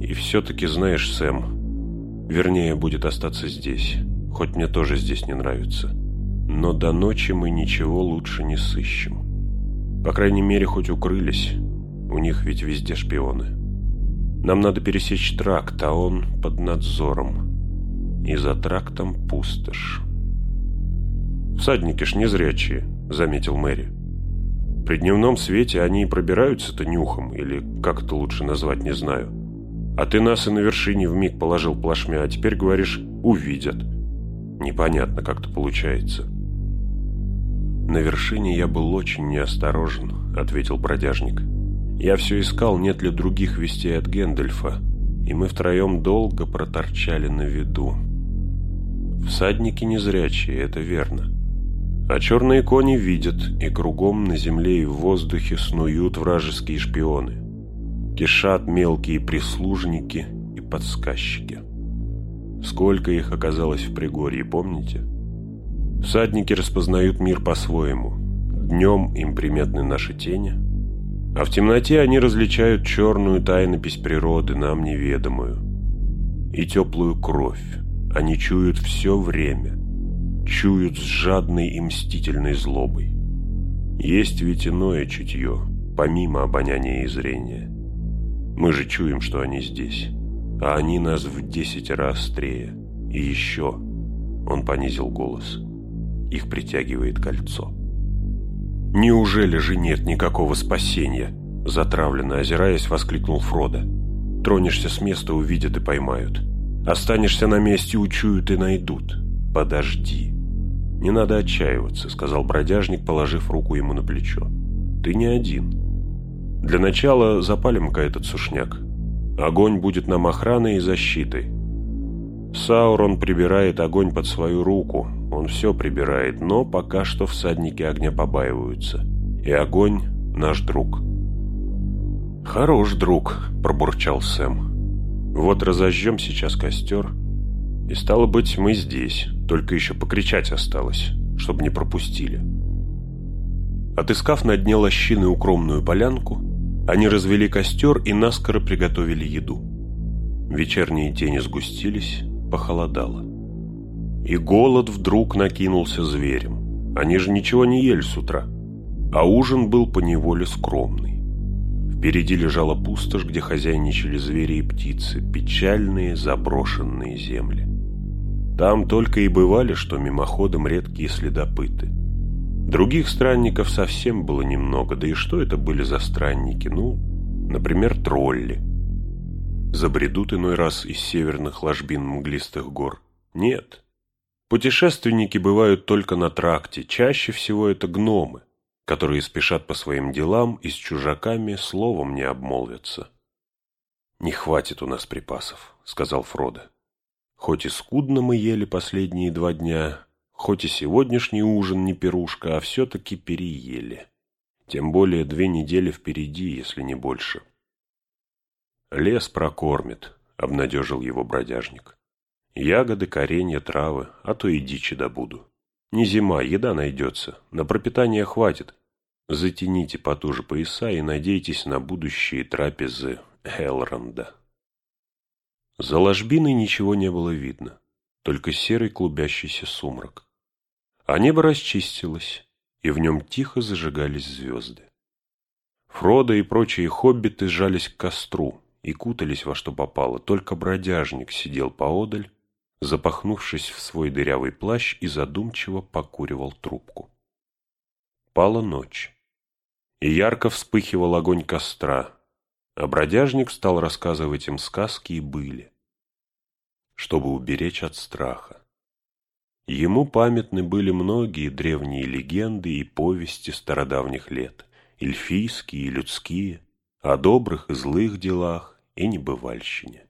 «И все-таки, знаешь, Сэм, вернее, будет остаться здесь, хоть мне тоже здесь не нравится. Но до ночи мы ничего лучше не сыщем. По крайней мере, хоть укрылись, у них ведь везде шпионы. Нам надо пересечь тракт, а он под надзором» и за трактом пустошь. «Всадники ж незрячие», — заметил Мэри. «При дневном свете они и пробираются-то нюхом, или как это лучше назвать, не знаю. А ты нас и на вершине вмиг положил плашмя, а теперь говоришь «увидят». Непонятно как-то получается». «На вершине я был очень неосторожен», — ответил бродяжник. «Я все искал, нет ли других вестей от Гендельфа, и мы втроем долго проторчали на виду». Всадники незрячие, это верно. А черные кони видят, и кругом на земле и в воздухе снуют вражеские шпионы. Кишат мелкие прислужники и подсказчики. Сколько их оказалось в Пригорье, помните? Всадники распознают мир по-своему. Днем им приметны наши тени, а в темноте они различают черную тайнопись природы, нам неведомую, и теплую кровь, они чуют все время, чуют с жадной и мстительной злобой. Есть ведь иное чутье, помимо обоняния и зрения. Мы же чуем, что они здесь, а они нас в десять раз острее. И еще, он понизил голос, их притягивает кольцо. «Неужели же нет никакого спасения?» Затравленно озираясь, воскликнул Фродо. «Тронешься с места, увидят и поймают. Останешься на месте, учуют и найдут. Подожди. Не надо отчаиваться, сказал бродяжник, положив руку ему на плечо. Ты не один. Для начала запалим-ка этот сушняк. Огонь будет нам охраной и защитой. Саурон прибирает огонь под свою руку. Он все прибирает, но пока что всадники огня побаиваются. И огонь — наш друг. «Хорош друг», — пробурчал Сэм. Вот разожжем сейчас костер, и стало быть, мы здесь, только еще покричать осталось, чтобы не пропустили. Отыскав на дне лощины укромную полянку, они развели костер и наскоро приготовили еду. Вечерние тени сгустились, похолодало. И голод вдруг накинулся зверем. Они же ничего не ели с утра. А ужин был поневоле скромный. Впереди лежала пустошь, где хозяйничали звери и птицы, печальные заброшенные земли. Там только и бывали, что мимоходом редкие следопыты. Других странников совсем было немного, да и что это были за странники? Ну, например, тролли. Забредут иной раз из северных ложбин мглистых гор. Нет. Путешественники бывают только на тракте, чаще всего это гномы, которые спешат по своим делам и с чужаками словом не обмолвятся. «Не хватит у нас припасов», — сказал Фродо. Хоть и скудно мы ели последние два дня, хоть и сегодняшний ужин не пирушка, а все-таки переели. Тем более две недели впереди, если не больше. «Лес прокормит», — обнадежил его бродяжник. «Ягоды, коренья, травы, а то и дичи добуду. Не зима, еда найдется, на пропитание хватит. Затяните потуже пояса и надейтесь на будущие трапезы Элронда». За ложбиной ничего не было видно, только серый клубящийся сумрак. А небо расчистилось, и в нем тихо зажигались звезды. Фродо и прочие хоббиты сжались к костру и кутались во что попало, только бродяжник сидел поодаль, запахнувшись в свой дырявый плащ и задумчиво покуривал трубку. Пала ночь, и ярко вспыхивал огонь костра, а бродяжник стал рассказывать им сказки и были чтобы уберечь от страха. Ему памятны были многие древние легенды и повести стародавних лет, эльфийские и людские, о добрых и злых делах и небывальщине.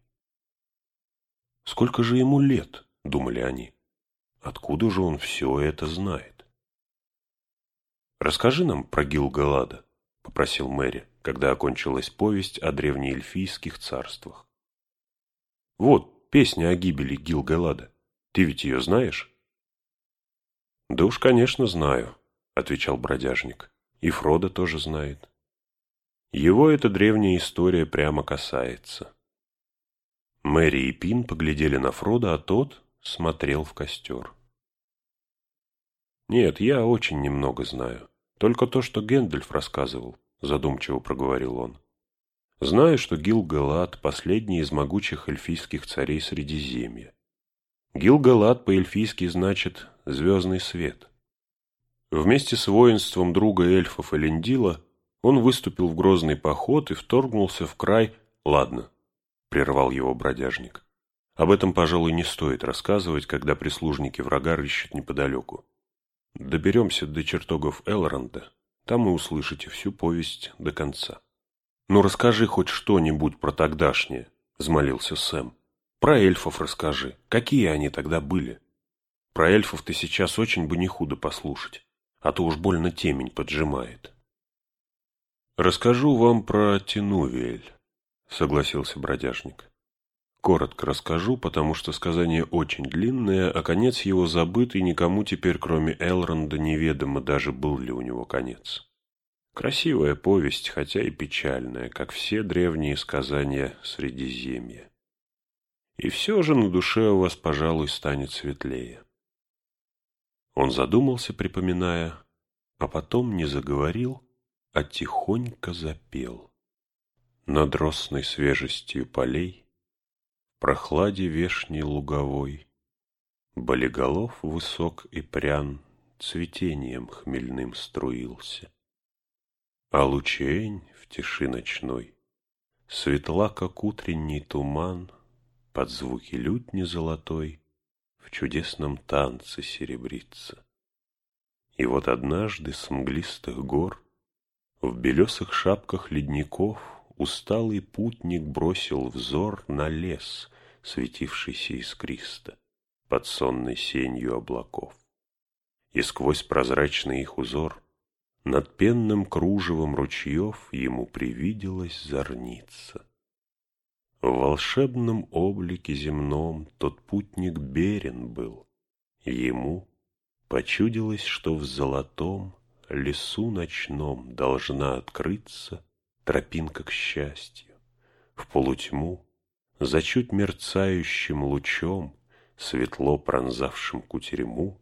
«Сколько же ему лет?» — думали они. «Откуда же он все это знает?» «Расскажи нам про Гилгалада», — попросил Мэри, когда окончилась повесть о древнеэльфийских царствах. «Вот Песня о гибели Гилгалада. Ты ведь ее знаешь? Да уж, конечно, знаю, отвечал бродяжник. И Фродо тоже знает. Его эта древняя история прямо касается. Мэри и Пин поглядели на Фродо, а тот смотрел в костер. «Нет, я очень немного знаю. Только то, что Гэндальф рассказывал», — задумчиво проговорил он. Знаю, что Гил-Галад – последний из могучих эльфийских царей Средиземья. Гил-Галад по-эльфийски значит «звездный свет». Вместе с воинством друга эльфов Элендила он выступил в грозный поход и вторгнулся в край «Ладно», – прервал его бродяжник. Об этом, пожалуй, не стоит рассказывать, когда прислужники врага рыщут неподалеку. Доберемся до чертогов Элронда, там и услышите всю повесть до конца. «Ну расскажи хоть что-нибудь про тогдашнее», — взмолился Сэм. «Про эльфов расскажи. Какие они тогда были? Про эльфов ты сейчас очень бы не худо послушать, а то уж больно темень поджимает». «Расскажу вам про Тинувиэль», — согласился бродяжник. Коротко расскажу, потому что сказание очень длинное, а конец его забыт, и никому теперь, кроме Элронда, неведомо даже был ли у него конец. Красивая повесть, хотя и печальная, как все древние сказания Средиземья. И все же на душе у вас, пожалуй, станет светлее. Он задумался, припоминая, а потом не заговорил, а тихонько запел. Над росной свежестью полей, прохладе вешней луговой, Болеголов высок и прян цветением хмельным струился. А лучень в тиши ночной Светла, как утренний туман, Под звуки лютни золотой В чудесном танце серебрится. И вот однажды с мглистых гор В белесых шапках ледников Усталый путник бросил взор На лес, светившийся искристо Под сонной сенью облаков. И сквозь прозрачный их узор над пенным кружевом ручьев ему привиделась зорница. В волшебном облике земном тот путник берен был. Ему почудилось, что в золотом лесу ночном должна открыться тропинка к счастью. В полутьму за чуть мерцающим лучом, светло пронзавшим кутерьму,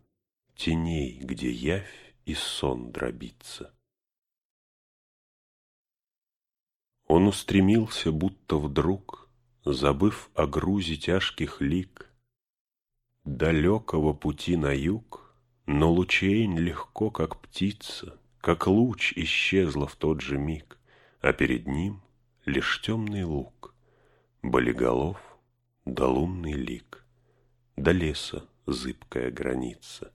теней, где явь и сон дробится. Он устремился, будто вдруг, забыв о грузе тяжких лик, далекого пути на юг, но лучейн легко, как птица, как луч исчезла в тот же миг, а перед ним лишь темный луг, болиголов да лунный лик, до леса зыбкая граница.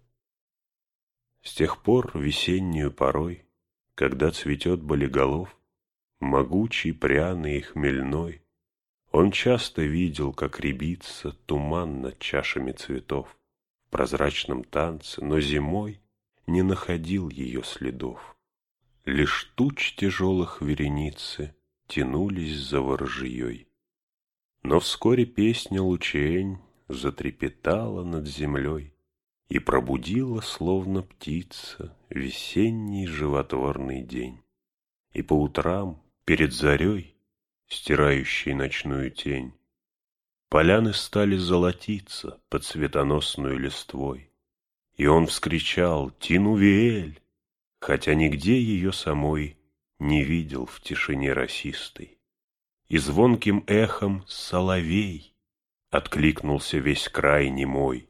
С тех пор весеннюю порой, когда цветет болиголов, могучий, пряный и хмельной, он часто видел, как рябится туман над чашами цветов в прозрачном танце, но зимой не находил ее следов. Лишь туч тяжелых вереницы тянулись за воржьей. Но вскоре песня лучень затрепетала над землей и пробудила, словно птица, весенний животворный день. И по утрам, перед зарей, стирающей ночную тень, поляны стали золотиться под цветоносную листвой. И он вскричал «Тинувиэль!», хотя нигде ее самой не видел в тишине расистой. И звонким эхом соловей откликнулся весь край немой,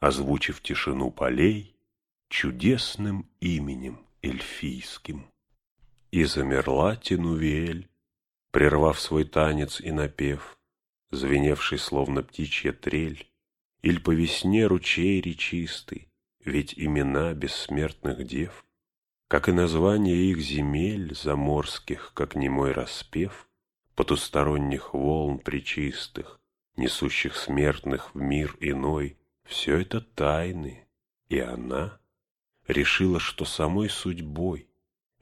озвучив тишину полей чудесным именем эльфийским. И замерла Тинувиэль, прервав свой танец и напев, звеневший словно птичья трель, Иль по весне ручей речистый, ведь имена бессмертных дев, как и название их земель заморских, как немой распев потусторонних волн причистых, несущих смертных в мир иной, все это тайны, и она решила, что самой судьбой,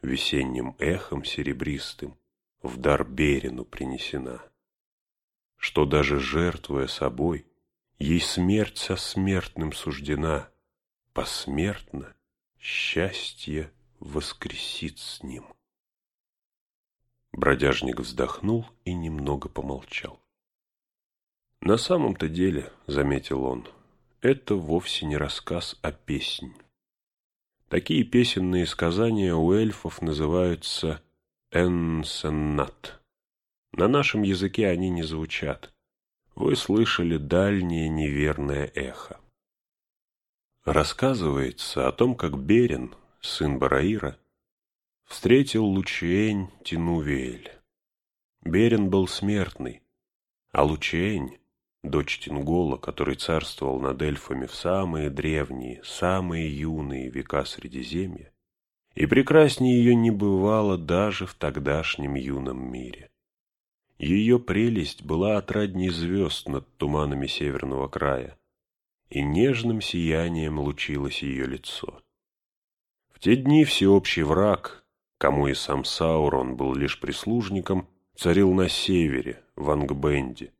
весенним эхом серебристым, в дар Берину принесена, что даже жертвуя собой, ей смерть со смертным суждена, посмертно счастье воскресит с ним. Бродяжник вздохнул и немного помолчал. На самом-то деле, заметил он, это вовсе не рассказ, а песнь. Такие песенные сказания у эльфов называются энсеннат. На нашем языке они не звучат. Вы слышали дальнее неверное эхо. Рассказывается о том, как Берин, сын Бараира, встретил Лучень Тинувель. Берин был смертный, а Лучень, дочь Тингола, который царствовал над эльфами в самые древние, самые юные века Средиземья, и прекраснее ее не бывало даже в тогдашнем юном мире. Ее прелесть была отрадней звезд над туманами северного края, и нежным сиянием лучилось ее лицо. Те дни всеобщий враг, кому и сам Саурон был лишь прислужником, царил на севере, в Ангбенде.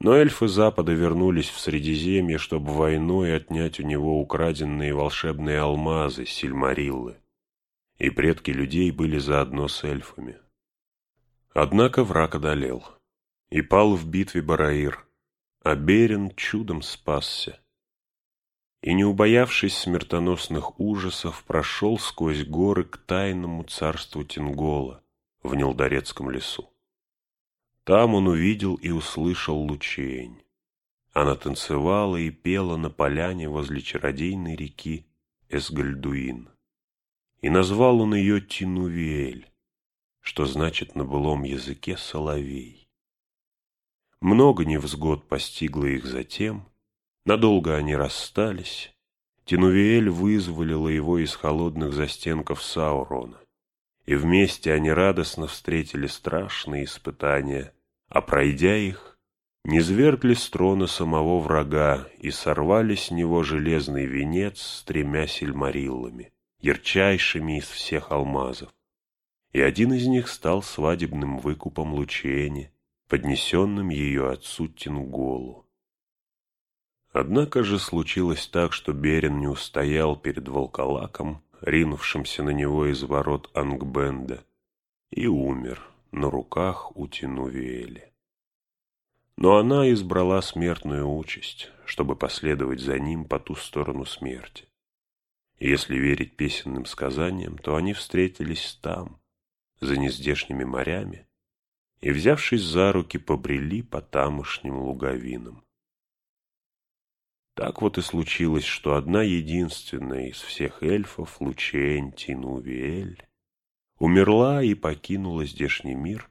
Но эльфы Запада вернулись в Средиземье, чтобы войной отнять у него украденные волшебные алмазы, сильмариллы. И предки людей были заодно с эльфами. Однако враг одолел. И пал в битве Бараир, а Берин чудом спасся и, не убоявшись смертоносных ужасов, прошел сквозь горы к тайному царству Тингола в Нилдорецком лесу. Там он увидел и услышал лучень. Она танцевала и пела на поляне возле чародейной реки Эсгальдуин. И назвал он ее Тинувиэль, что значит на былом языке «соловей». Много невзгод постигло их затем, Надолго они расстались. Тинувиэль вызволила его из холодных застенков Саурона. И вместе они радостно встретили страшные испытания, а пройдя их, не звергли с трона самого врага и сорвали с него железный венец с тремя сельмариллами, ярчайшими из всех алмазов. И один из них стал свадебным выкупом Лучени, поднесенным ее отцу Тинголу. Однако же случилось так, что Берин не устоял перед волколаком, ринувшимся на него из ворот Ангбенда, и умер на руках у Тинувели. Но она избрала смертную участь, чтобы последовать за ним по ту сторону смерти. Если верить песенным сказаниям, то они встретились там, за нездешними морями, и, взявшись за руки, побрели по тамошним луговинам. Так вот и случилось, что одна единственная из всех эльфов, Лучень Тинувиэль, умерла и покинула здешний мир,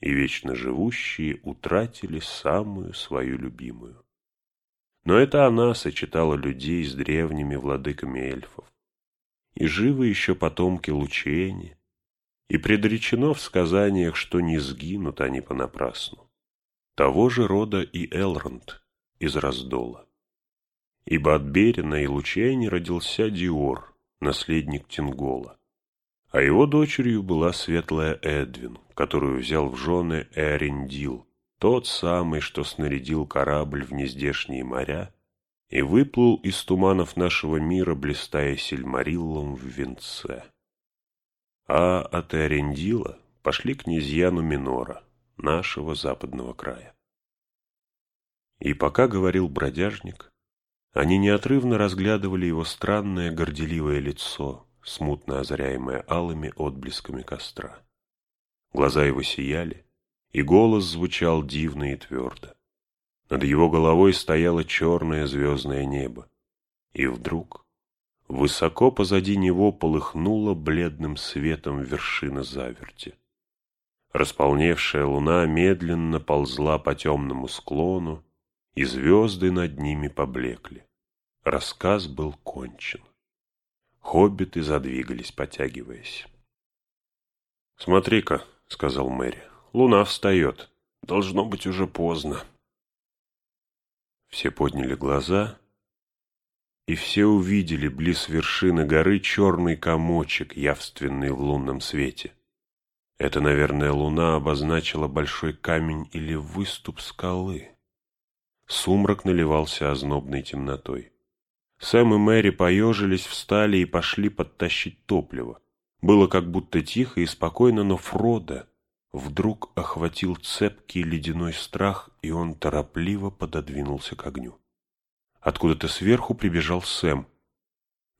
и вечно живущие утратили самую свою любимую. Но это она сочетала людей с древними владыками эльфов. И живы еще потомки Лучени, и предречено в сказаниях, что не сгинут они понапрасну. Того же рода и Элронд из Раздола. Ибо от Берина и Лучени родился Диор, наследник Тингола. А его дочерью была светлая Эдвин, которую взял в жены Эрендил, тот самый, что снарядил корабль в нездешние моря и выплыл из туманов нашего мира, блистая сельмариллом в венце. А от Эрендила пошли князья Нуминора, нашего западного края. И пока говорил бродяжник, они неотрывно разглядывали его странное горделивое лицо, смутно озаряемое алыми отблесками костра. Глаза его сияли, и голос звучал дивно и твердо. Над его головой стояло черное звездное небо. И вдруг Высоко позади него полыхнула бледным светом вершина заверти. Располневшая луна медленно ползла по темному склону, и звезды над ними поблекли. Рассказ был кончен. Хоббиты задвигались, потягиваясь. «Смотри-ка», — сказал Мэри, — «луна встает. Должно быть уже поздно». Все подняли глаза и все увидели близ вершины горы черный комочек, явственный в лунном свете. Это, наверное, луна обозначила большой камень или выступ скалы. Сумрак наливался ознобной темнотой. Сэм и Мэри поежились, встали и пошли подтащить топливо. Было как будто тихо и спокойно, но Фрода вдруг охватил цепкий ледяной страх, и он торопливо пододвинулся к огню. Откуда-то сверху прибежал Сэм.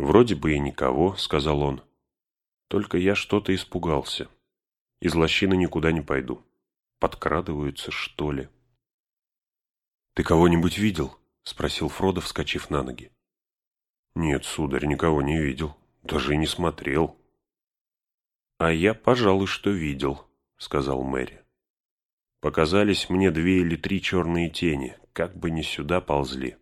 «Вроде бы и никого», — сказал он. «Только я что-то испугался. Из лощины никуда не пойду. Подкрадываются, что ли?» «Ты кого-нибудь видел?» — спросил Фродо, вскочив на ноги. «Нет, сударь, никого не видел. Даже и не смотрел». «А я, пожалуй, что видел», — сказал Мэри. «Показались мне две или три черные тени, как бы не сюда ползли».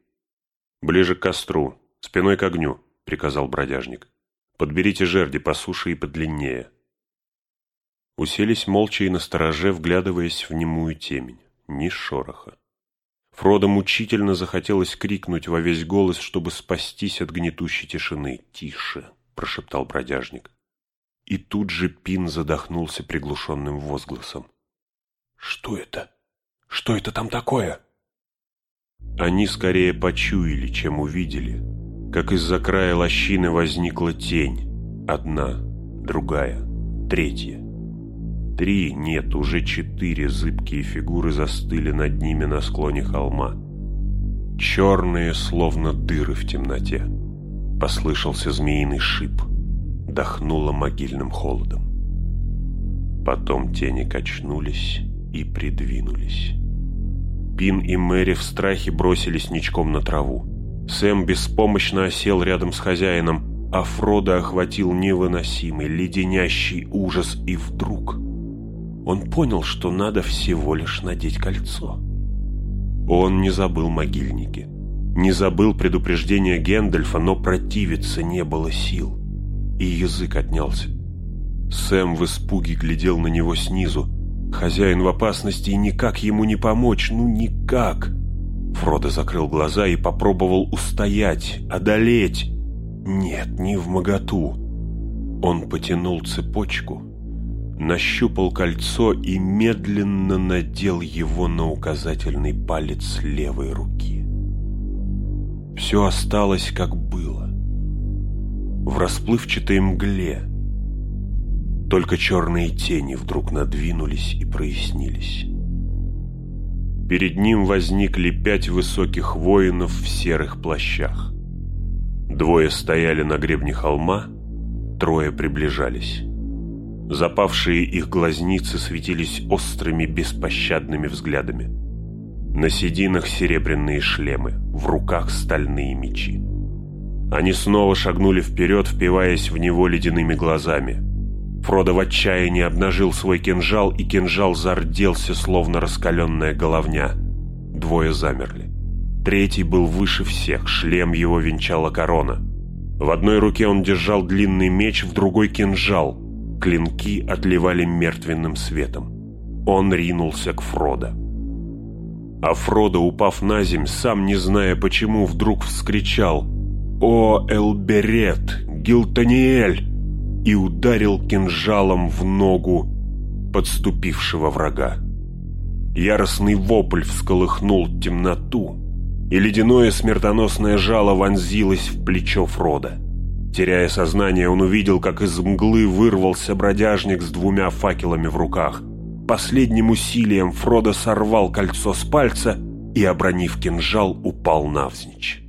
«Ближе к костру, спиной к огню», — приказал бродяжник. «Подберите жерди по суше и подлиннее». Уселись молча и настороже, вглядываясь в немую темень. Ни шороха. Фродо мучительно захотелось крикнуть во весь голос, чтобы спастись от гнетущей тишины. «Тише!» — прошептал бродяжник. И тут же Пин задохнулся приглушенным возгласом. «Что это? Что это там такое?» Они скорее почуяли, чем увидели, как из-за края лощины возникла тень. Одна, другая, третья. Три, нет, уже четыре зыбкие фигуры застыли над ними на склоне холма. Черные, словно дыры в темноте. Послышался змеиный шип. Дохнуло могильным холодом. Потом тени качнулись и придвинулись. Пин и Мэри в страхе бросились ничком на траву. Сэм беспомощно осел рядом с хозяином, а Фродо охватил невыносимый, леденящий ужас, и вдруг он понял, что надо всего лишь надеть кольцо. Он не забыл могильники, не забыл предупреждения Гэндальфа, но противиться не было сил, и язык отнялся. Сэм в испуге глядел на него снизу, Хозяин в опасности и никак ему не помочь, ну никак. Фродо закрыл глаза и попробовал устоять, одолеть. Нет, не в моготу. Он потянул цепочку, нащупал кольцо и медленно надел его на указательный палец левой руки. Все осталось, как было. В расплывчатой мгле – только черные тени вдруг надвинулись и прояснились. Перед ним возникли пять высоких воинов в серых плащах. Двое стояли на гребне холма, трое приближались. Запавшие их глазницы светились острыми беспощадными взглядами. На сединах серебряные шлемы, в руках стальные мечи. Они снова шагнули вперед, впиваясь в него ледяными глазами. Фродо в отчаянии обнажил свой кинжал, и кинжал зарделся, словно раскаленная головня. Двое замерли. Третий был выше всех, шлем его венчала корона. В одной руке он держал длинный меч, в другой — кинжал. Клинки отливали мертвенным светом. Он ринулся к Фродо. А Фродо, упав на земь, сам не зная почему, вдруг вскричал «О, Элберет, Гилтаниэль!» и ударил кинжалом в ногу подступившего врага. Яростный вопль всколыхнул темноту, и ледяное смертоносное жало вонзилось в плечо Фрода. Теряя сознание, он увидел, как из мглы вырвался бродяжник с двумя факелами в руках. Последним усилием Фродо сорвал кольцо с пальца и, обронив кинжал, упал навзничь.